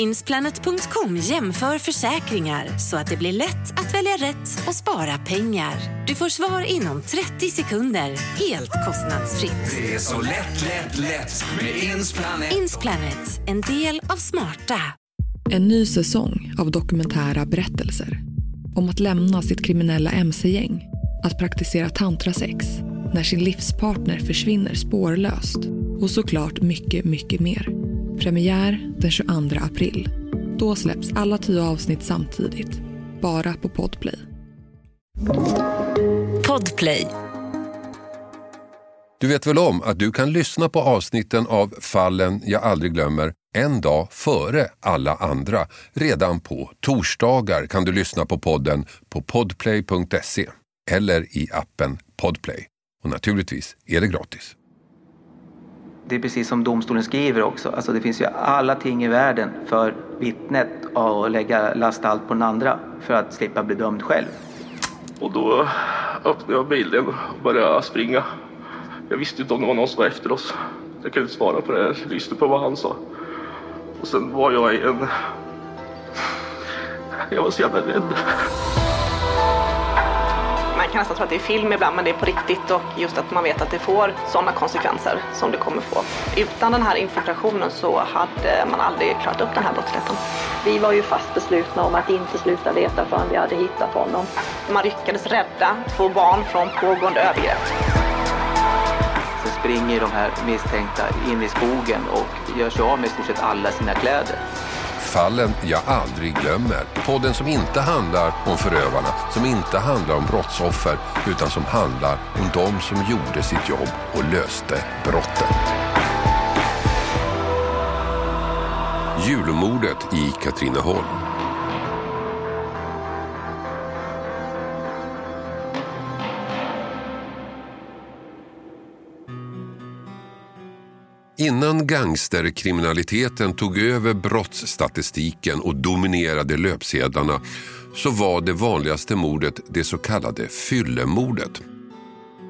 Insplanet.com jämför försäkringar så att det blir lätt att välja rätt och spara pengar. Du får svar inom 30 sekunder, helt kostnadsfritt. Det är så lätt, lätt, lätt med Insplanet. Insplanet, en del av smarta. En ny säsong av dokumentära berättelser. Om att lämna sitt kriminella mc-gäng, att praktisera tantrasex, när sin livspartner försvinner spårlöst och såklart mycket, mycket mer. Premiär den 22 april. Då släpps alla tio avsnitt samtidigt. Bara på Podplay. Podplay. Du vet väl om att du kan lyssna på avsnitten av Fallen jag aldrig glömmer en dag före alla andra. Redan på torsdagar kan du lyssna på podden på podplay.se eller i appen Podplay. Och naturligtvis är det gratis. Det är precis som domstolen skriver också. Alltså det finns ju alla ting i världen för vittnet att lägga last allt på den andra för att slippa bli dömd själv. Och då öppnade jag bilen och började springa. Jag visste inte om det var någon som var efter oss. Jag kunde inte svara på det. Jag lyssnade på vad han sa. Och sen var jag i en... Jag var så jävla rädd. Kan nästan tro att det är film ibland, men det är på riktigt och just att man vet att det får sådana konsekvenser som det kommer få. Utan den här infiltrationen så hade man aldrig klarat upp den här brottsligheten. Vi var ju fast beslutna om att inte sluta leta förrän vi hade hittat honom. Man lyckades rädda två barn från pågående övergrepp. Sen springer de här misstänkta in i skogen och gör sig av med i stort sett alla sina kläder. Fallen jag aldrig glömmer. Podden som inte handlar om förövarna, som inte handlar om brottsoffer, utan som handlar om de som gjorde sitt jobb och löste brottet. Julmordet i Katrineholm. Innan gangsterkriminaliteten tog över brottsstatistiken och dominerade löpsedlarna så var det vanligaste mordet det så kallade fyllemordet.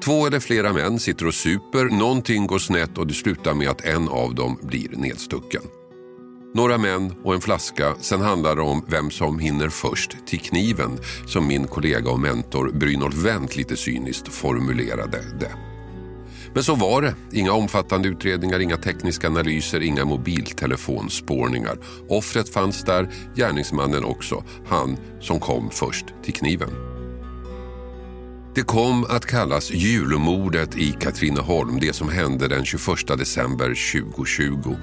Två eller flera män sitter och super, någonting går snett och det slutar med att en av dem blir nedstucken. Några män och en flaska, sen handlar det om vem som hinner först till kniven som min kollega och mentor Brynolf Wendt lite cyniskt formulerade det. Men så var det. Inga omfattande utredningar, inga tekniska analyser, inga mobiltelefonspårningar. Offret fanns där, gärningsmannen också. Han som kom först till kniven. Det kom att kallas julmordet i Katrineholm, det som hände den 21 december 2020.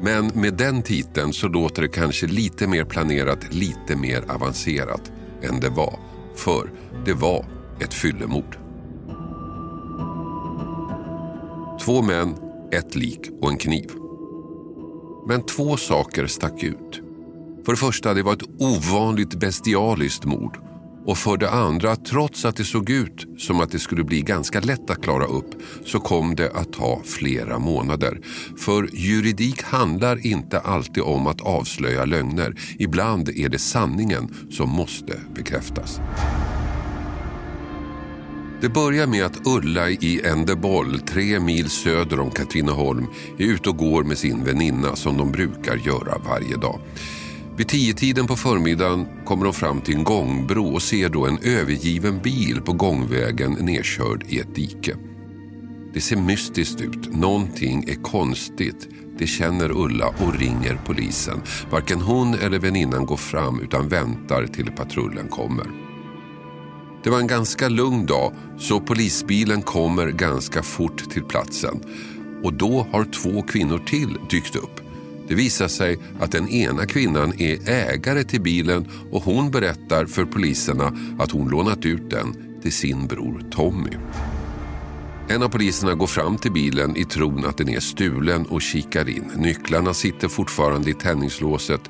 Men med den titeln så låter det kanske lite mer planerat, lite mer avancerat än det var. För det var ett fyllemord. Två män, ett lik och en kniv. Men två saker stack ut. För det första, det var ett ovanligt bestialiskt mord. Och för det andra, trots att det såg ut som att det skulle bli ganska lätt att klara upp så kom det att ta flera månader. För juridik handlar inte alltid om att avslöja lögner. Ibland är det sanningen som måste bekräftas. Det börjar med att Ulla i Endeboll, tre mil söder om Katrineholm, är ute och går med sin väninna som de brukar göra varje dag. Vid tiotiden på förmiddagen kommer de fram till en gångbro och ser då en övergiven bil på gångvägen nedkörd i ett dike. Det ser mystiskt ut, någonting är konstigt. Det känner Ulla och ringer polisen. Varken hon eller väninnan går fram utan väntar till patrullen kommer. Det var en ganska lugn dag så polisbilen kommer ganska fort till platsen. Och då har två kvinnor till dykt upp. Det visar sig att den ena kvinnan är ägare till bilen och hon berättar för poliserna att hon lånat ut den till sin bror Tommy. En av poliserna går fram till bilen i tron att den är stulen och kikar in. Nycklarna sitter fortfarande i tändningslåset.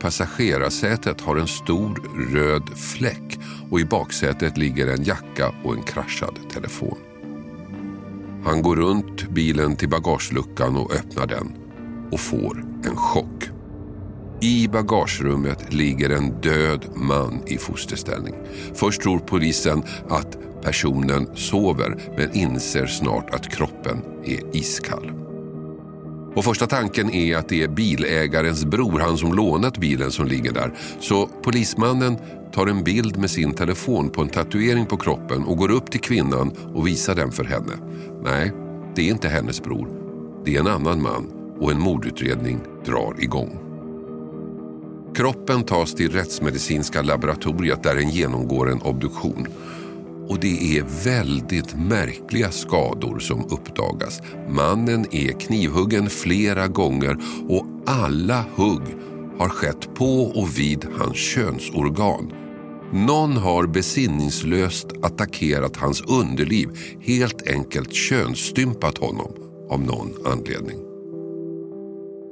Passagerarsätet har en stor röd fläck och i baksätet ligger en jacka och en kraschad telefon. Han går runt bilen till bagageluckan och öppnar den och får en chock. I bagagerummet ligger en död man i fosterställning. Först tror polisen att personen sover men inser snart att kroppen är iskall. Och första tanken är att det är bilägarens bror, han som lånat bilen som ligger där. Så polismannen tar en bild med sin telefon på en tatuering på kroppen och går upp till kvinnan och visar den för henne. Nej, det är inte hennes bror. Det är en annan man och en mordutredning drar igång. Kroppen tas till rättsmedicinska laboratoriet där den genomgår en obduktion. Och det är väldigt märkliga skador som uppdagas. Mannen är knivhuggen flera gånger och alla hugg har skett på och vid hans könsorgan. Någon har besinningslöst attackerat hans underliv, helt enkelt könsstympat honom av någon anledning.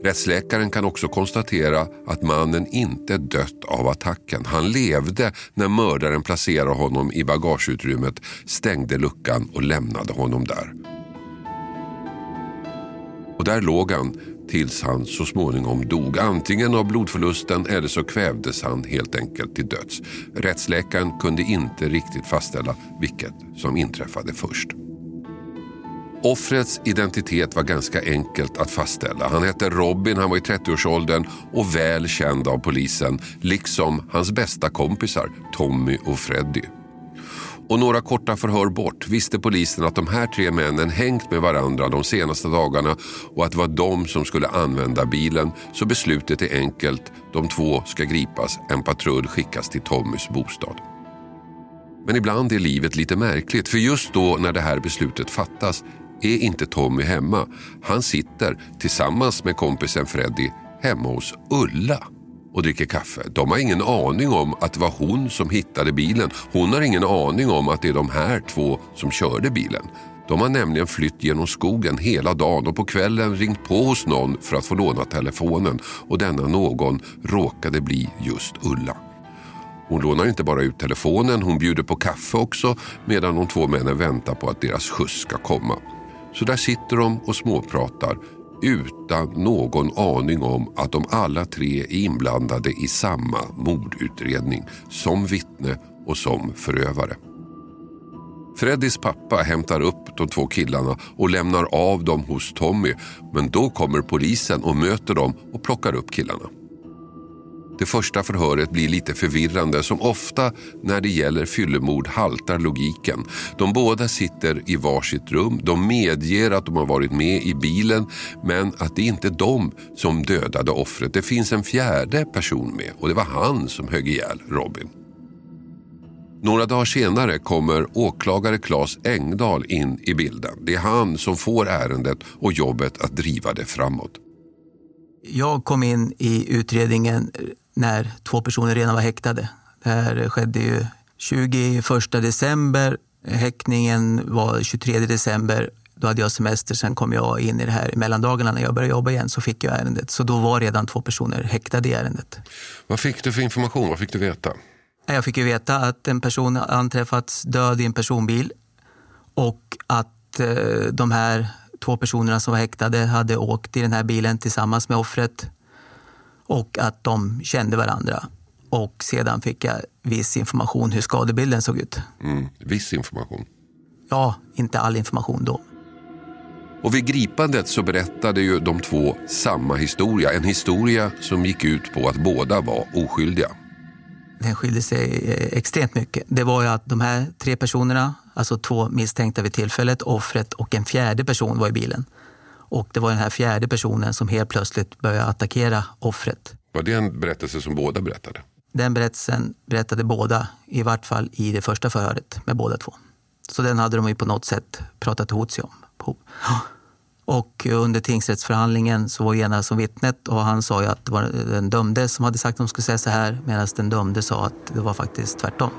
Rättsläkaren kan också konstatera att mannen inte dött av attacken. Han levde när mördaren placerade honom i bagageutrymmet, stängde luckan och lämnade honom där. Och där låg han tills han så småningom dog. Antingen av blodförlusten eller så kvävdes han helt enkelt till döds. Rättsläkaren kunde inte riktigt fastställa vilket som inträffade först. Offrets identitet var ganska enkelt att fastställa. Han hette Robin, han var i 30-årsåldern och väl känd av polisen, liksom hans bästa kompisar Tommy och Freddy. Och några korta förhör bort visste polisen att de här tre männen hängt med varandra de senaste dagarna och att det var de som skulle använda bilen. Så beslutet är enkelt. De två ska gripas. En patrull skickas till Tommys bostad. Men ibland är livet lite märkligt för just då när det här beslutet fattas är inte Tommy hemma. Han sitter tillsammans med kompisen Freddy hemma hos Ulla och dricker kaffe. De har ingen aning om att det var hon som hittade bilen. Hon har ingen aning om att det är de här två som körde bilen. De har nämligen flytt genom skogen hela dagen och på kvällen ringt på hos någon för att få låna telefonen och denna någon råkade bli just Ulla. Hon lånar inte bara ut telefonen, hon bjuder på kaffe också medan de två männen väntar på att deras skjuts ska komma. Så där sitter de och småpratar utan någon aning om att de alla tre är inblandade i samma mordutredning som vittne och som förövare. Freddys pappa hämtar upp de två killarna och lämnar av dem hos Tommy men då kommer polisen och möter dem och plockar upp killarna. Det första förhöret blir lite förvirrande. Som ofta när det gäller fyllemord haltar logiken. De båda sitter i varsitt rum. De medger att de har varit med i bilen men att det inte är de som dödade offret. Det finns en fjärde person med och det var han som högg ihjäl Robin. Några dagar senare kommer åklagare Claes Engdahl in i bilden. Det är han som får ärendet och jobbet att driva det framåt. Jag kom in i utredningen när två personer redan var häktade. Det här skedde ju 21 december. Häktningen var 23 december. Då hade jag semester, sen kom jag in i det här. I mellandagarna när jag började jobba igen så fick jag ärendet. Så då var redan två personer häktade i ärendet. Vad fick du för information? Vad fick du veta? Jag fick ju veta att en person anträffats död i en personbil och att eh, de här två personerna som var häktade hade åkt i den här bilen tillsammans med offret och att de kände varandra. Och sedan fick jag viss information hur skadebilden såg ut. Mm, viss information? Ja, inte all information då. Och vid gripandet så berättade ju de två samma historia. En historia som gick ut på att båda var oskyldiga. Den skilde sig eh, extremt mycket. Det var ju att de här tre personerna, alltså två misstänkta vid tillfället, offret och en fjärde person var i bilen. Och det var den här fjärde personen som helt plötsligt började attackera offret. Var det en berättelse som båda berättade? Den berättelsen berättade båda, i vart fall i det första förhöret med båda två. Så den hade de ju på något sätt pratat ihop sig om. Och under tingsrättsförhandlingen så var ena som vittnet och han sa ju att det var den dömde som hade sagt att de skulle säga så här medan den dömde sa att det var faktiskt tvärtom.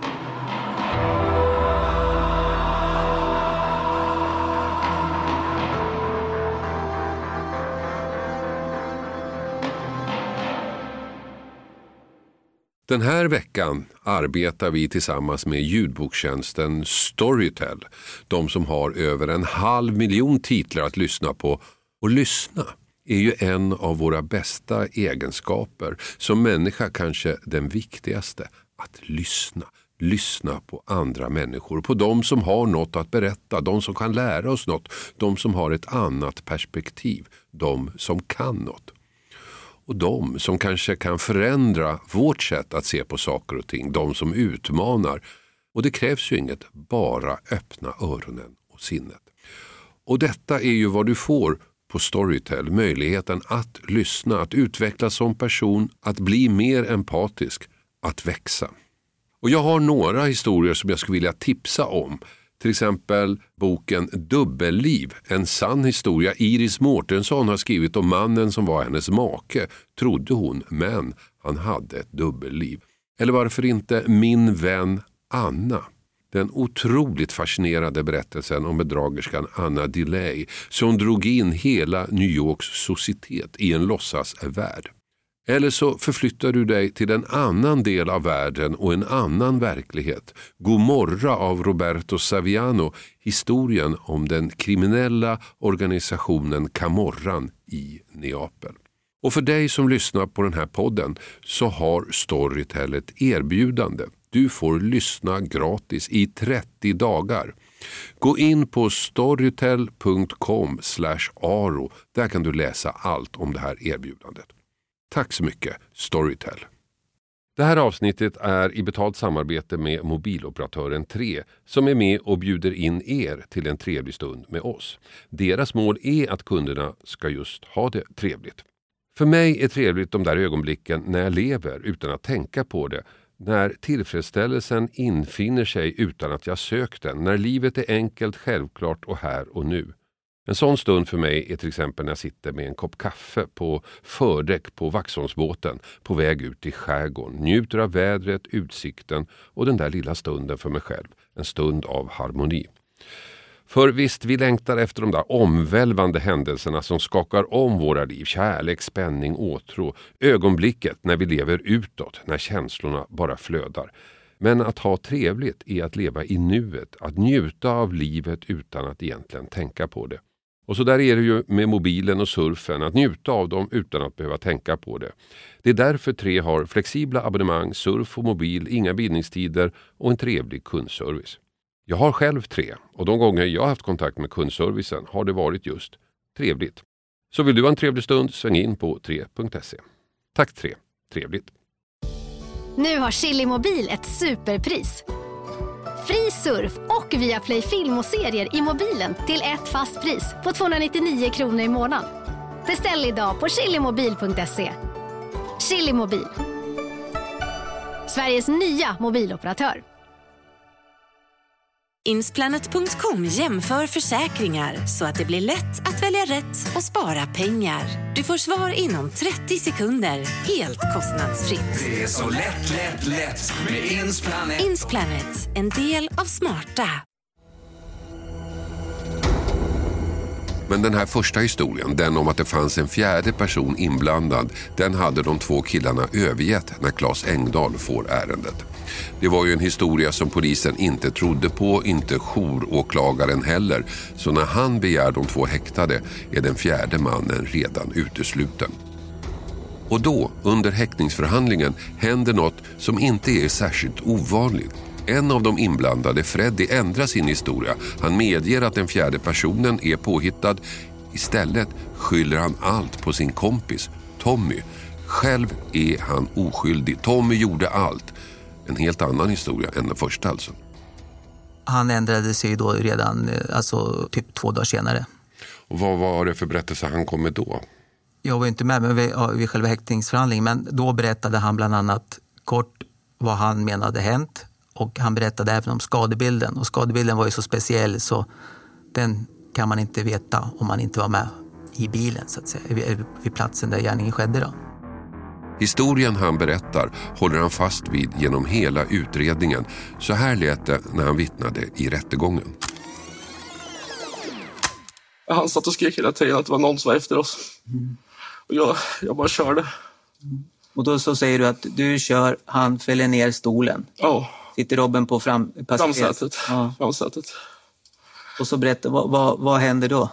Den här veckan arbetar vi tillsammans med ljudbokstjänsten Storytel. De som har över en halv miljon titlar att lyssna på. Och lyssna är ju en av våra bästa egenskaper. Som människa kanske den viktigaste. Att lyssna. lyssna på andra människor, på de som har något att berätta, de som kan lära oss något, de som har ett annat perspektiv, de som kan något. Och de som kanske kan förändra vårt sätt att se på saker och ting, de som utmanar. Och det krävs ju inget, bara öppna öronen och sinnet. Och detta är ju vad du får på Storytel, möjligheten att lyssna, att utvecklas som person, att bli mer empatisk, att växa. Och jag har några historier som jag skulle vilja tipsa om. Till exempel boken Dubbelliv, en sann historia. Iris Mårtensson har skrivit om mannen som var hennes make, trodde hon, men han hade ett dubbelliv. Eller varför inte Min vän Anna. Den otroligt fascinerande berättelsen om bedragerskan Anna Delay som drog in hela New Yorks societet i en låtsasvärld. Eller så förflyttar du dig till en annan del av världen och en annan verklighet. Gomorra av Roberto Saviano, historien om den kriminella organisationen Camorran i Neapel. Och för dig som lyssnar på den här podden så har Storytel ett erbjudande. Du får lyssna gratis i 30 dagar. Gå in på storytel.com aro. Där kan du läsa allt om det här erbjudandet. Tack så mycket Storytel. Det här avsnittet är i betalt samarbete med mobiloperatören 3 som är med och bjuder in er till en trevlig stund med oss. Deras mål är att kunderna ska just ha det trevligt. För mig är trevligt de där ögonblicken när jag lever utan att tänka på det. När tillfredsställelsen infinner sig utan att jag sökt den. När livet är enkelt, självklart och här och nu. En sån stund för mig är till exempel när jag sitter med en kopp kaffe på fördäck på Vaxholmsbåten på väg ut i skärgården, njuter av vädret, utsikten och den där lilla stunden för mig själv. En stund av harmoni. För visst, vi längtar efter de där omvälvande händelserna som skakar om våra liv. Kärlek, spänning, åtrå. Ögonblicket när vi lever utåt, när känslorna bara flödar. Men att ha trevligt är att leva i nuet, att njuta av livet utan att egentligen tänka på det. Och så där är det ju med mobilen och surfen, att njuta av dem utan att behöva tänka på det. Det är därför Tre har flexibla abonnemang, surf och mobil, inga bindningstider och en trevlig kundservice. Jag har själv Tre och de gånger jag har haft kontakt med kundservicen har det varit just trevligt. Så vill du ha en trevlig stund, sväng in på 3.se. Tack Tre, trevligt! Nu har Chili Mobil ett superpris. Fri surf och Viaplay film och serier i mobilen till ett fast pris på 299 kronor i månaden. Beställ idag på chilimobil.se. Chilimobil. Sveriges nya mobiloperatör. Insplanet.com jämför försäkringar så att det blir lätt att välja rätt och spara pengar. Du får svar inom 30 sekunder, helt kostnadsfritt. Det är så lätt, lätt, lätt med Insplanet. Insplanet, en del av smarta. Men den här första historien, den om att det fanns en fjärde person inblandad, den hade de två killarna övergett när Claes Engdahl får ärendet. Det var ju en historia som polisen inte trodde på, inte jouråklagaren heller. Så när han begär de två häktade är den fjärde mannen redan utesluten. Och då, under häktningsförhandlingen, händer något som inte är särskilt ovanligt. En av de inblandade, Freddy, ändrar sin historia. Han medger att den fjärde personen är påhittad. Istället skyller han allt på sin kompis, Tommy. Själv är han oskyldig. Tommy gjorde allt. En helt annan historia än den första alltså. Han ändrade sig då redan eh, alltså, typ två dagar senare. Och vad var det för berättelse han kom med då? Jag var inte med men vid, vid själva häktningsförhandlingen men då berättade han bland annat kort vad han menade hänt och han berättade även om skadebilden. Och skadebilden var ju så speciell så den kan man inte veta om man inte var med i bilen så att säga, vid platsen där gärningen skedde. Då. Historien han berättar håller han fast vid genom hela utredningen. Så här lät det när han vittnade i rättegången. Han satt och skrek hela tiden att det var någon som var efter oss. Mm. Och jag, jag bara körde. Och då så säger du att du kör, han fäller ner stolen. Ja. Sitter Robin på fram, framsätet. Ja. framsätet. Och så berätta, vad, vad, vad händer då?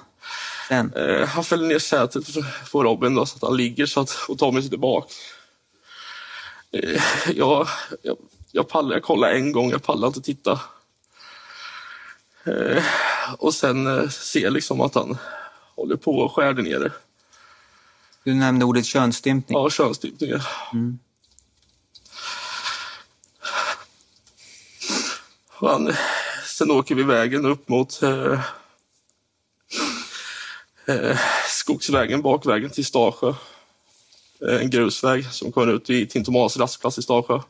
Sen? Eh, han fäller ner sätet på Robin då, så att han ligger så att, och Tommy sitter bak. Eh, jag, jag, jag pallade, jag kollade en gång, jag pallade inte titta. Eh, och sen eh, ser jag liksom att han håller på och skär där nere. Du nämnde ordet könsstympning. Ja, könsstympning. Mm. Han, sen åker vi vägen upp mot eh, skogsvägen, bakvägen till Stasjö. Eh, en grusväg som kommer ut vid Tintomas rastplats i Stasjö.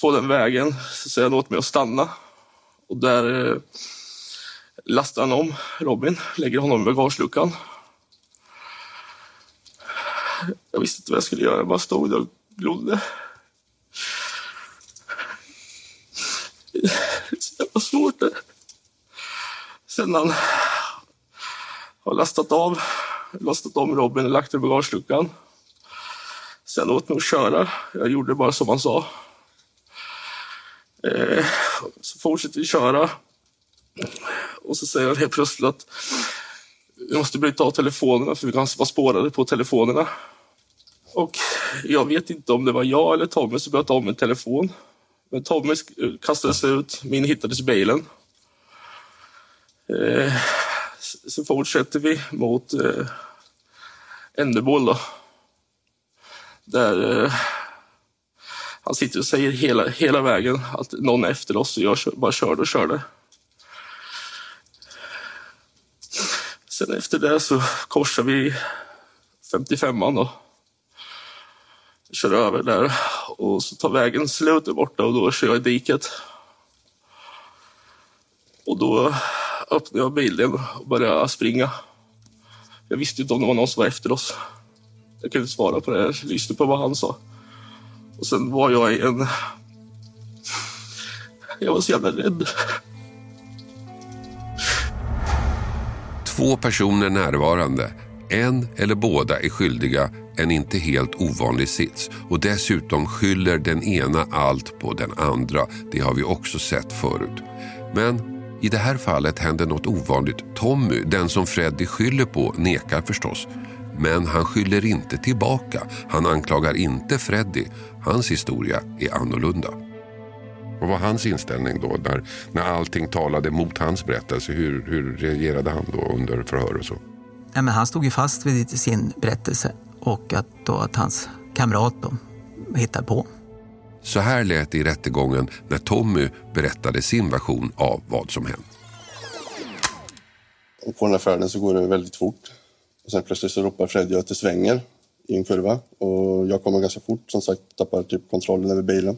På den vägen så säger han åt mig att stanna. Och där eh, lastar han om Robin, lägger honom i bagageluckan. Jag visste inte vad jag skulle göra, jag bara stod där och glodde. Det är så jävla svårt det. Sen han har lastat av, lastat om Robin och lagt i bagageluckan. Sen åt mig att köra. Jag gjorde bara som han sa. Eh, så fortsätter vi köra. Och så säger han helt plötsligt att vi måste bryta av telefonerna för vi kan vara spårade på telefonerna. Och jag vet inte om det var jag eller Tommy som bröt av min telefon. Men Tommy kastade sig ut, min hittades i bilen. Eh, så fortsätter vi mot eh, Ändebol då. Där eh, han sitter och säger hela, hela vägen att någon är efter oss och jag bara körde och körde. Sen efter det så korsar vi 55an då. Kör över där och så tar vägen slut där borta och då kör jag i diket. Och då öppnade jag bilen och började springa. Jag visste inte om det var någon som var efter oss. Jag kunde inte svara på det, jag lyssnade på vad han sa. Och sen var jag i en... Jag var så jävla rädd. Två personer närvarande. En eller båda är skyldiga en inte helt ovanlig sits och dessutom skyller den ena allt på den andra. Det har vi också sett förut. Men i det här fallet händer något ovanligt. Tommy, den som Freddy skyller på, nekar förstås. Men han skyller inte tillbaka. Han anklagar inte Freddy. Hans historia är annorlunda. Vad var hans inställning då när, när allting talade mot hans berättelse? Hur, hur reagerade han då under förhör och så? Ja, men han stod ju fast vid sin berättelse och att, då, att hans kamrat då hittade på. Så här lät det i rättegången när Tommy berättade sin version av vad som hänt. På den här färden så går det väldigt fort. Och sen plötsligt så ropar Freddy att det svänger i en kurva och jag kommer ganska fort, som sagt tappar typ kontrollen över bilen.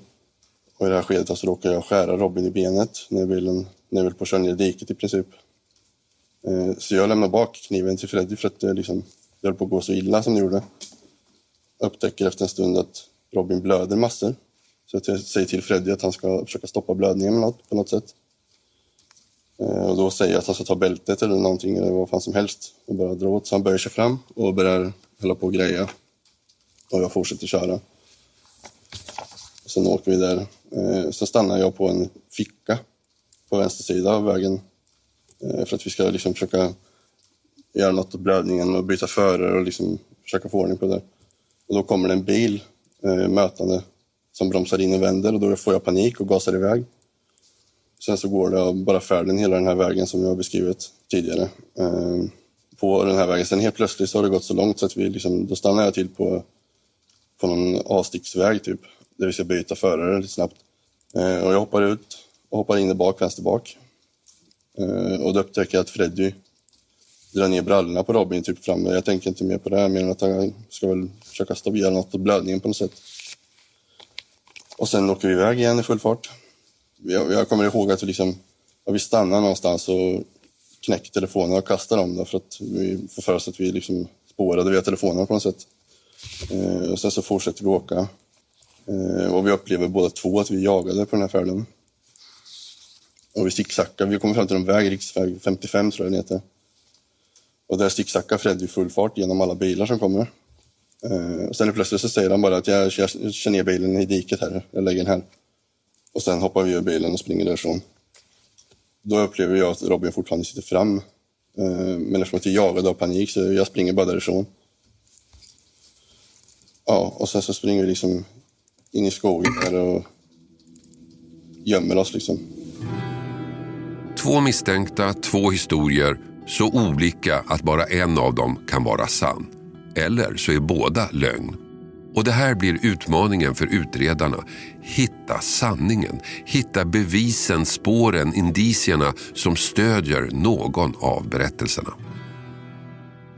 Och i det här skedet så råkar jag skära Robin i benet när bilen när jag vill på att köra ner i diket i princip. Eh, så jag lämnar bak kniven till Freddy för att det liksom, det höll på att gå så illa som det gjorde. Upptäcker efter en stund att Robin blöder massor. Så jag säger till Freddy att han ska försöka stoppa blödningen på något sätt. Eh, och då säger jag att han ska ta bältet eller någonting eller vad fan som helst och bara dra åt. Så han böjer sig fram och börjar hålla på och greja. Och jag fortsätter köra. Sen åker vi där. Eh, stannar jag på en ficka på vänster sida av vägen eh, för att vi ska liksom försöka göra något åt blödningen och byta förare och liksom försöka få ordning på det. Och då kommer det en bil eh, mötande som bromsar in och vänder och då får jag panik och gasar iväg. Sen så går det bara färden hela den här vägen som jag har beskrivit tidigare. Eh, på den här vägen. Sen helt plötsligt så har det gått så långt så att vi liksom, då stannar jag till på, på någon avsticksväg typ. Där vi ska byta förare lite snabbt. Eh, och jag hoppar ut och hoppar in i bak, vänster bak. Eh, och då upptäcker jag att Freddy drar ner brallorna på Robin typ framme. Jag tänker inte mer på det här mer än att han ska väl försöka stoppa något på blödningen på något sätt. Och sen åker vi iväg igen i full fart. Jag, jag kommer ihåg att vi, liksom, att vi stannar någonstans och knäcker telefonerna och kastar dem för att vi får för oss att vi liksom spårade via telefonerna på något sätt. Eh, och sen så fortsätter vi åka. Eh, och vi upplever båda två att vi jagade på den här färden. Och vi sicksackar. Vi kommer fram till en väg, riksväg 55 tror jag den heter. Och där sicksackar Fred i full fart genom alla bilar som kommer. Eh, och sen plötsligt så säger han bara att jag, jag kör ner bilen i diket här, jag lägger den här. Och sen hoppar vi ur bilen och springer därifrån. Då upplever jag att Robin fortfarande sitter fram. Eh, men eftersom att jag är jagad av panik så jag springer bara därifrån. Ja, och sen så springer vi liksom in i skogen där och gömmer oss liksom. Två misstänkta, två historier, så olika att bara en av dem kan vara sann. Eller så är båda lögn. Och det här blir utmaningen för utredarna. Hitta sanningen, hitta bevisen, spåren, indicierna som stödjer någon av berättelserna.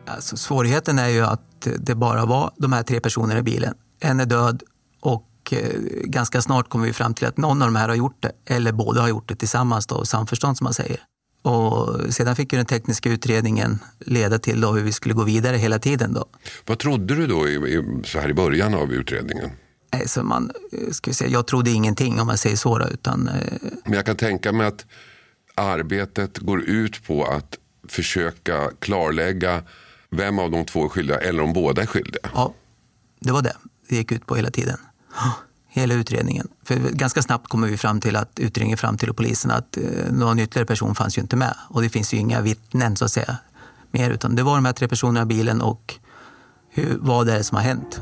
Alltså, svårigheten är ju att det bara var de här tre personerna i bilen. En är död och eh, ganska snart kommer vi fram till att någon av de här har gjort det, eller båda har gjort det tillsammans, då, samförstånd som man säger. Och sedan fick ju den tekniska utredningen leda till då hur vi skulle gå vidare hela tiden. Då. Vad trodde du då i, i, så här i början av utredningen? Så man, eh, ska säga, jag trodde ingenting om man säger så. Då, utan, eh, Men jag kan tänka mig att arbetet går ut på att försöka klarlägga vem av de två är skyldiga eller om båda är skyldiga. Ja, det var det det gick ut på hela tiden. Hela utredningen. För ganska snabbt kommer vi fram till att utredningen fram till och polisen att eh, någon ytterligare person fanns ju inte med. Och det finns ju inga vittnen så att säga mer. Utan det var de här tre personerna i bilen och hur, vad är det som har hänt?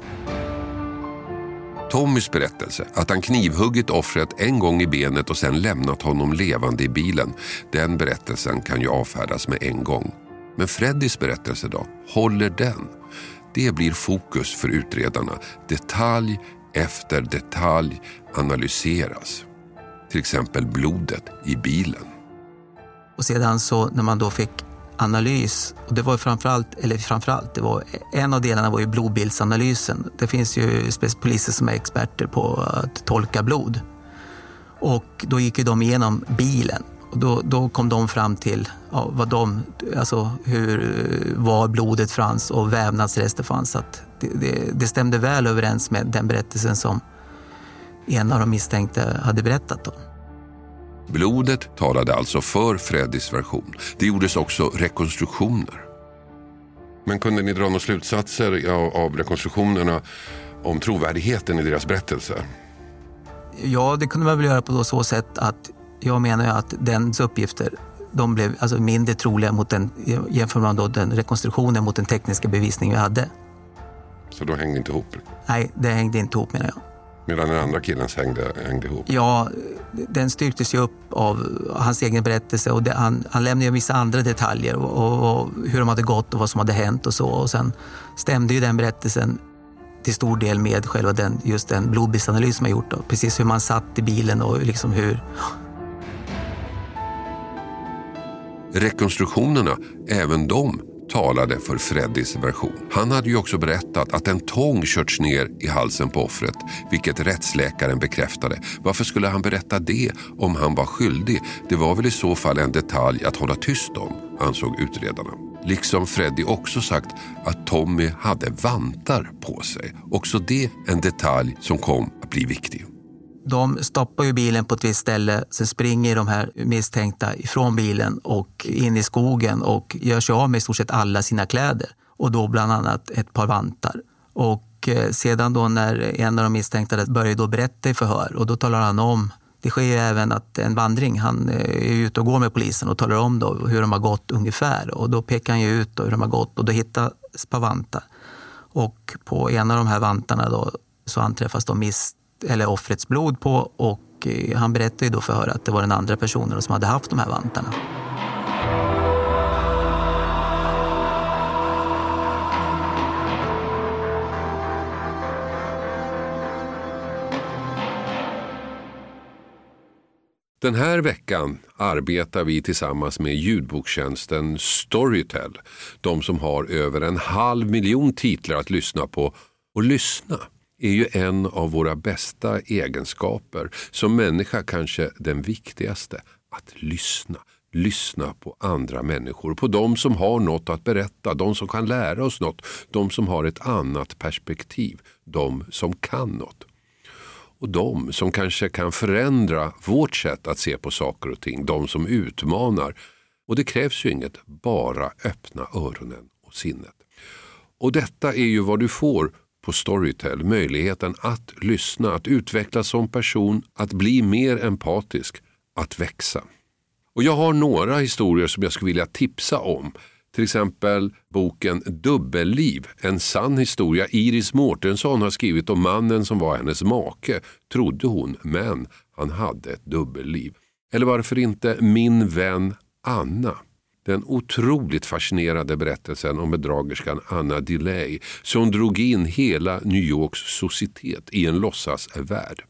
Tommys berättelse, att han knivhuggit offret en gång i benet och sen lämnat honom levande i bilen, den berättelsen kan ju avfärdas med en gång. Men Freddys berättelse då? Håller den? Det blir fokus för utredarna. Detalj efter detalj analyseras. Till exempel blodet i bilen. Och sedan så när man då fick analys, och det var framförallt, eller framförallt, det var, en av delarna var ju blodbildsanalysen. Det finns ju poliser som är experter på att tolka blod. Och då gick ju de igenom bilen då, då kom de fram till ja, vad de, alltså hur, var blodet fanns och vävnadsrester fanns. Så det, det, det, stämde väl överens med den berättelsen som en av de misstänkta hade berättat om. Blodet talade alltså för Freddys version. Det gjordes också rekonstruktioner. Men kunde ni dra några slutsatser av rekonstruktionerna om trovärdigheten i deras berättelse? Ja, det kunde man väl göra på så sätt att jag menar ju att dens uppgifter de blev alltså mindre troliga mot den, jämför man då den rekonstruktionen mot den tekniska bevisning vi hade. Så då hängde inte ihop? Nej, det hängde inte ihop menar jag. Medan den andra killens hängde, hängde ihop? Ja, den styrktes ju upp av hans egen berättelse och det, han, han lämnade ju vissa andra detaljer och, och, hur de hade gått och vad som hade hänt och så. Och sen stämde ju den berättelsen till stor del med själva den, just den blodbildsanalys som jag gjort. Då. Precis hur man satt i bilen och liksom hur Rekonstruktionerna, även de talade för Freddys version. Han hade ju också berättat att en tång körts ner i halsen på offret, vilket rättsläkaren bekräftade. Varför skulle han berätta det om han var skyldig? Det var väl i så fall en detalj att hålla tyst om, ansåg utredarna. Liksom Freddy också sagt att Tommy hade vantar på sig. Också det en detalj som kom att bli viktig. De stoppar ju bilen på ett visst ställe, sen springer de här misstänkta ifrån bilen och in i skogen och gör sig av med i stort sett alla sina kläder och då bland annat ett par vantar. Och eh, sedan då när en av de misstänkta börjar då berätta i förhör och då talar han om det sker ju även att en vandring, han eh, är ute och går med polisen och talar om då hur de har gått ungefär och då pekar han ju ut hur de har gått och då hittas ett par vantar. Och på en av de här vantarna då så anträffas de misstänkta eller offrets blod på och eh, han berättade ju då för att det var den andra personen som hade haft de här vantarna. Den här veckan arbetar vi tillsammans med ljudbokstjänsten Storytel. De som har över en halv miljon titlar att lyssna på. Och lyssna är ju en av våra bästa egenskaper. Som människa kanske den viktigaste. Att lyssna. Lyssna på andra människor, på de som har något att berätta, de som kan lära oss något, de som har ett annat perspektiv, de som kan något. Och de som kanske kan förändra vårt sätt att se på saker och ting, de som utmanar. Och det krävs ju inget, bara öppna öronen och sinnet. Och detta är ju vad du får på Storytel möjligheten att lyssna, att utvecklas som person, att bli mer empatisk, att växa. Och jag har några historier som jag skulle vilja tipsa om. Till exempel boken Dubbelliv, en sann historia. Iris Mårtensson har skrivit om mannen som var hennes make, trodde hon, men Han hade ett dubbelliv. Eller varför inte min vän Anna? Den otroligt fascinerande berättelsen om bedragerskan Anna Delay som drog in hela New Yorks societet i en låtsasvärld.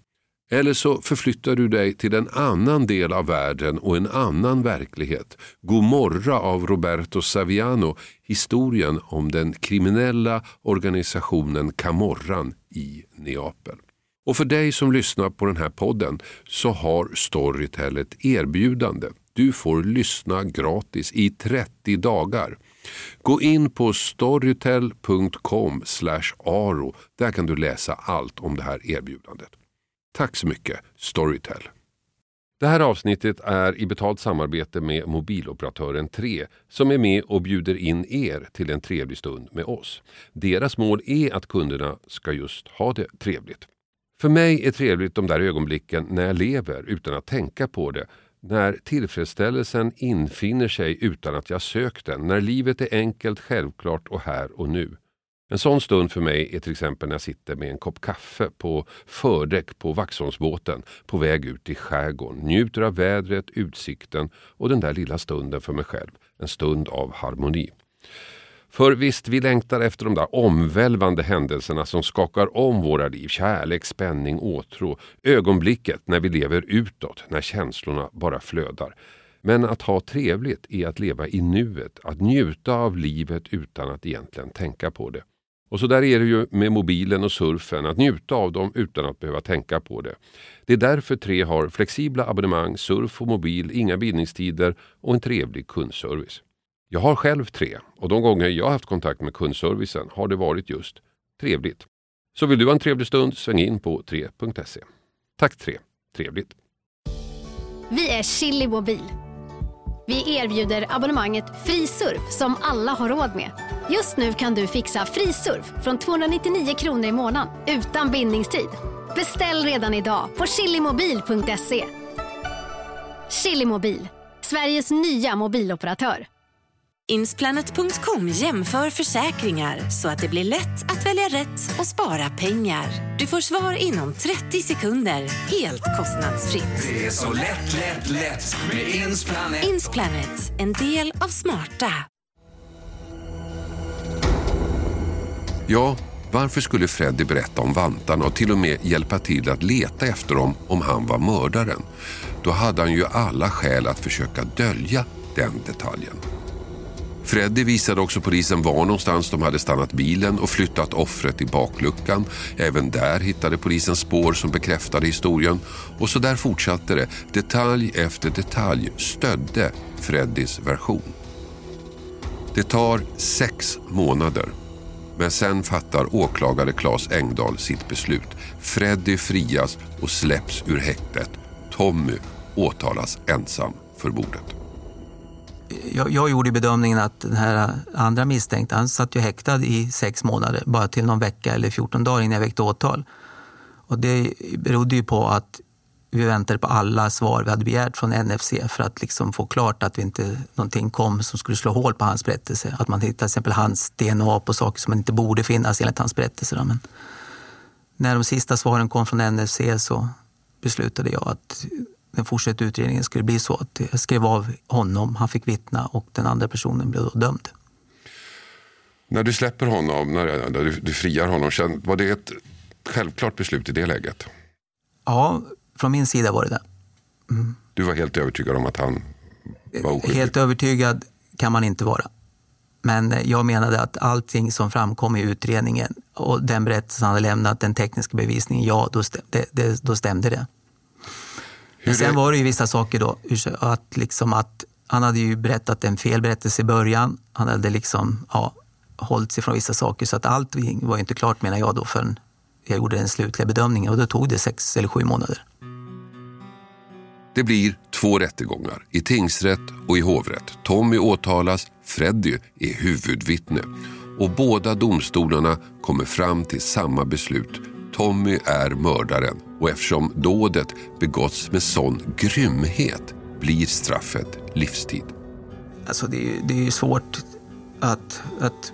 Eller så förflyttar du dig till en annan del av världen och en annan verklighet. Gomorra av Roberto Saviano, historien om den kriminella organisationen Camorran i Neapel. Och för dig som lyssnar på den här podden så har Storytel ett erbjudande. Du får lyssna gratis i 30 dagar. Gå in på storytel.com aro. Där kan du läsa allt om det här erbjudandet. Tack så mycket Storytel. Det här avsnittet är i betalt samarbete med mobiloperatören 3 som är med och bjuder in er till en trevlig stund med oss. Deras mål är att kunderna ska just ha det trevligt. För mig är trevligt de där ögonblicken när jag lever utan att tänka på det. När tillfredsställelsen infinner sig utan att jag sökt den. När livet är enkelt, självklart och här och nu. En sån stund för mig är till exempel när jag sitter med en kopp kaffe på fördäck på Vaxholmsbåten på väg ut i skärgården, njuter av vädret, utsikten och den där lilla stunden för mig själv. En stund av harmoni. För visst, vi längtar efter de där omvälvande händelserna som skakar om våra liv. Kärlek, spänning, åtrå. Ögonblicket när vi lever utåt, när känslorna bara flödar. Men att ha trevligt är att leva i nuet, att njuta av livet utan att egentligen tänka på det. Och så där är det ju med mobilen och surfen, att njuta av dem utan att behöva tänka på det. Det är därför Tre har flexibla abonnemang, surf och mobil, inga bindningstider och en trevlig kundservice. Jag har själv Tre och de gånger jag haft kontakt med kundservicen har det varit just trevligt. Så vill du ha en trevlig stund, sväng in på 3.se. Tack 3, trevligt! Vi är Chili Mobil. Vi erbjuder abonnemanget Frisurf som alla har råd med. Just nu kan du fixa frisurf från 299 kronor i månaden utan bindningstid. Beställ redan idag på chilimobil.se. Chilimobil, Sveriges nya mobiloperatör. Insplanet.com jämför försäkringar så att det blir lätt att välja rätt och spara pengar. Du får svar inom 30 sekunder, helt kostnadsfritt. Det är så lätt, lätt, lätt med Insplanet. Insplanet, en del av smarta. Ja, varför skulle Freddy berätta om vantarna och till och med hjälpa till att leta efter dem om han var mördaren? Då hade han ju alla skäl att försöka dölja den detaljen. Freddy visade också polisen var någonstans de hade stannat bilen och flyttat offret i bakluckan. Även där hittade polisen spår som bekräftade historien. Och så där fortsatte det. Detalj efter detalj stödde Freddys version. Det tar sex månader. Men sen fattar åklagare Claes Engdahl sitt beslut. Freddy frias och släpps ur häktet. Tommy åtalas ensam för mordet jag, jag gjorde bedömningen att den här andra misstänkta, han satt ju häktad i sex månader, bara till någon vecka eller 14 dagar innan jag väckte åtal. Och det berodde ju på att vi väntade på alla svar vi hade begärt från NFC för att liksom få klart att vi inte någonting kom som skulle slå hål på hans berättelse. Att man hittade till exempel hans DNA på saker som inte borde finnas enligt hans berättelse. Men när de sista svaren kom från NFC så beslutade jag att den fortsatta utredningen skulle bli så att jag skrev av honom, han fick vittna och den andra personen blev då dömd. När du släpper honom, när du, du friar honom, var det ett självklart beslut i det läget? Ja, från min sida var det det. Mm. Du var helt övertygad om att han var oskyldig? Helt övertygad kan man inte vara. Men jag menade att allting som framkom i utredningen och den berättelsen han hade lämnat, den tekniska bevisningen, ja, då stämde det. Då stämde det. Men sen var det ju vissa saker då, att, liksom att han hade ju berättat en felberättelse i början. Han hade liksom, ja, hållit sig från vissa saker så att allt var inte klart menar jag då förrän jag gjorde den slutliga bedömningen och då tog det sex eller sju månader. Det blir två rättegångar, i tingsrätt och i hovrätt. Tommy åtalas, Freddy är huvudvittne och båda domstolarna kommer fram till samma beslut. Tommy är mördaren och eftersom dådet begåtts med sån grymhet blir straffet livstid. Alltså det, är, det är svårt att, att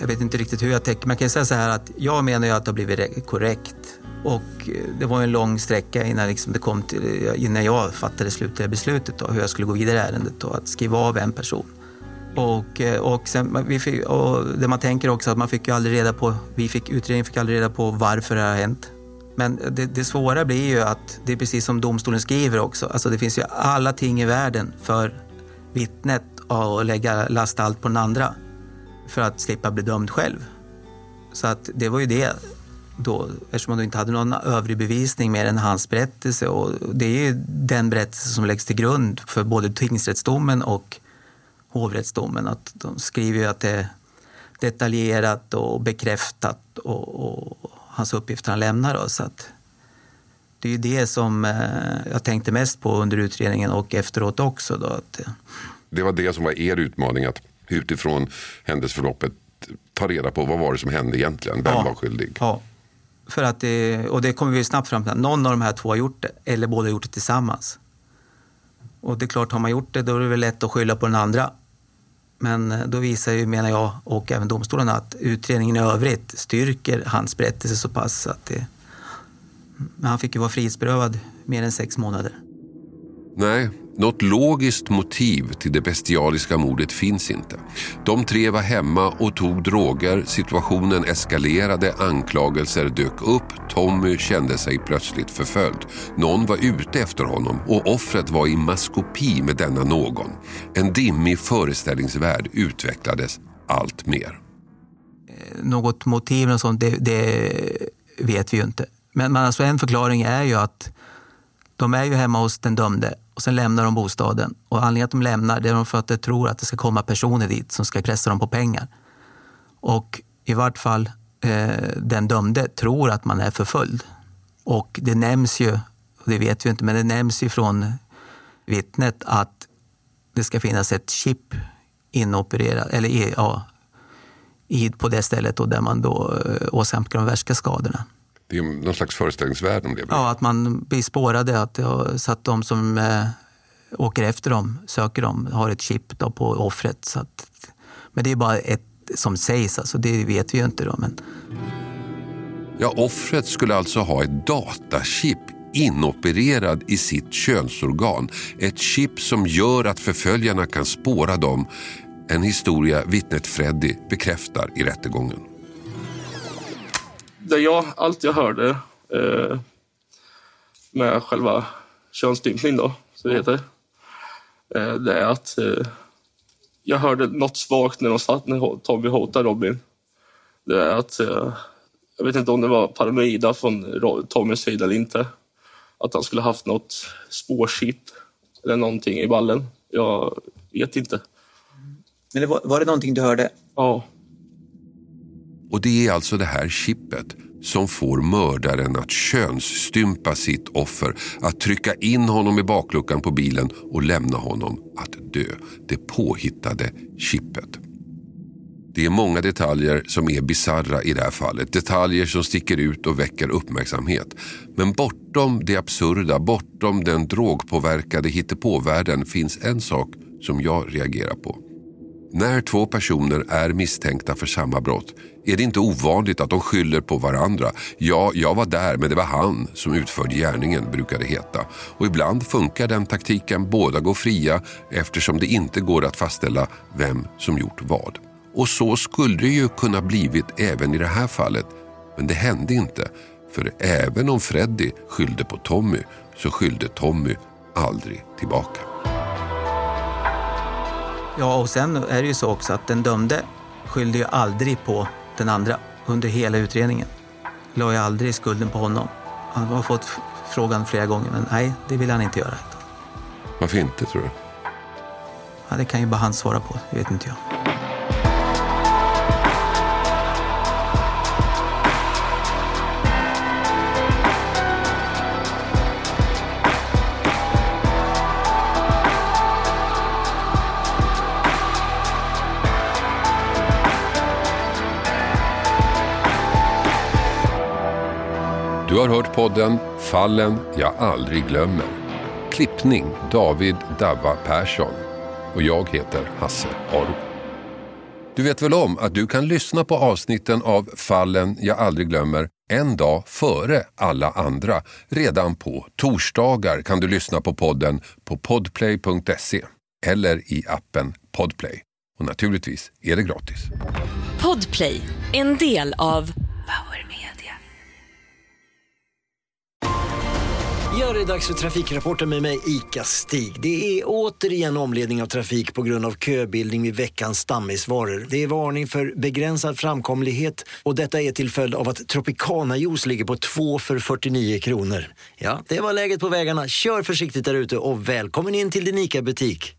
jag vet inte riktigt hur jag tänker, man kan säga så här att jag menar ju att det har blivit korrekt. Och eh, det var en lång sträcka innan, liksom det kom till, innan jag fattade slutliga beslutet då, hur jag skulle gå vidare i ärendet. och att skriva av en person. Och, eh, och, sen, vi fick, och det man tänker också att man fick ju aldrig reda på, vi fick, utredningen fick aldrig reda på varför det har hänt. Men det, det svåra blir ju att, det är precis som domstolen skriver också, alltså det finns ju alla ting i världen för vittnet att lägga lasta allt på den andra för att slippa bli dömd själv. Så att det var ju det då, eftersom man då inte hade någon övrig bevisning mer än hans berättelse. Och det är ju den berättelse som läggs till grund för både tingsrättsdomen och hovrättsdomen. Att de skriver att det är detaljerat och bekräftat och, och hans uppgifter han lämnar. Då, så att det är ju det som eh, jag tänkte mest på under utredningen och efteråt också. Då, att, eh, det var det som var er utmaning, att utifrån händelseförloppet ta reda på vad var det som hände egentligen, vem ja, var skyldig? Ja, för att det, och det kommer vi snabbt fram till, någon av de här två har gjort det, eller båda har gjort det tillsammans. Och det är klart, har man gjort det då är det väl lätt att skylla på den andra. Men eh, då visar ju, menar jag, och även domstolarna att utredningen i övrigt styrker hans berättelse så pass att det... Men han fick ju vara frihetsberövad mer än sex månader. Nej, något logiskt motiv till det bestialiska mordet finns inte. De tre var hemma och tog droger, situationen eskalerade, anklagelser dök upp, Tommy kände sig plötsligt förföljd. Någon var ute efter honom och offret var i maskopi med denna någon. En dimmig föreställningsvärld utvecklades allt mer. Något motiv eller sånt, det, det vet vi ju inte. Men alltså en förklaring är ju att de är ju hemma hos den dömde och sen lämnar de bostaden. Och anledningen att de lämnar det är för att de tror att det ska komma personer dit som ska pressa dem på pengar. Och i vart fall eh, den dömde tror att man är förföljd. Och det nämns ju, och det vet vi inte, men det nämns ju från vittnet att det ska finnas ett chip inopererat, eller ja, i, på det stället då där man då eh, åsamkar de värsta skadorna. Det är någon slags föreställningsvärld om det. Ja, att man blir spårade. Att, så att de som eh, åker efter dem, söker dem, har ett chip då på offret. Så att, men det är bara ett som sägs, alltså, det vet vi ju inte. Då, men... Ja, offret skulle alltså ha ett datachip inopererad i sitt könsorgan. Ett chip som gör att förföljarna kan spåra dem. En historia vittnet Freddy bekräftar i rättegången det jag, allt jag hörde eh, med själva könsstympning då, så det heter, eh, det är att eh, jag hörde något svagt när de satt när Tommy hotade Robin. Det är att, eh, jag vet inte om det var paranoida från Tommys sida eller inte, att han skulle haft något spårchip eller någonting i ballen. Jag vet inte. Men det var, var det någonting du hörde? Ja. Och det är alltså det här chippet som får mördaren att könsstympa sitt offer, att trycka in honom i bakluckan på bilen och lämna honom att dö. Det påhittade chippet. Det är många detaljer som är bizarra i det här fallet. Detaljer som sticker ut och väcker uppmärksamhet. Men bortom det absurda, bortom den drogpåverkade hittepåvärlden finns en sak som jag reagerar på. När två personer är misstänkta för samma brott är det inte ovanligt att de skyller på varandra. Ja, jag var där men det var han som utförde gärningen, brukar det heta. Och ibland funkar den taktiken, båda går fria eftersom det inte går att fastställa vem som gjort vad. Och så skulle det ju kunna blivit även i det här fallet. Men det hände inte. För även om Freddy skyllde på Tommy så skyllde Tommy aldrig tillbaka. Ja, och sen är det ju så också att den dömde skyllde ju aldrig på den andra under hela utredningen. La ju aldrig skulden på honom. Han har fått frågan flera gånger, men nej, det vill han inte göra. Varför inte, tror du? Ja, det kan ju bara han svara på, det vet inte jag. Podden Fallen jag aldrig glömmer. Klippning David Davva Persson. Och jag heter Hasse Aro. Du vet väl om att du kan lyssna på avsnitten av Fallen jag aldrig glömmer en dag före alla andra. Redan på torsdagar kan du lyssna på podden på podplay.se eller i appen Podplay. Och naturligtvis är det gratis. Podplay, en del av Ja, det är dags för Trafikrapporten med mig, Ika Stig. Det är återigen omledning av trafik på grund av köbildning vid veckans stammisvaror. Det är varning för begränsad framkomlighet och detta är till följd av att Tropicana-juice ligger på 2 för 49 kronor. Ja, det var läget på vägarna. Kör försiktigt där ute och välkommen in till din ICA-butik.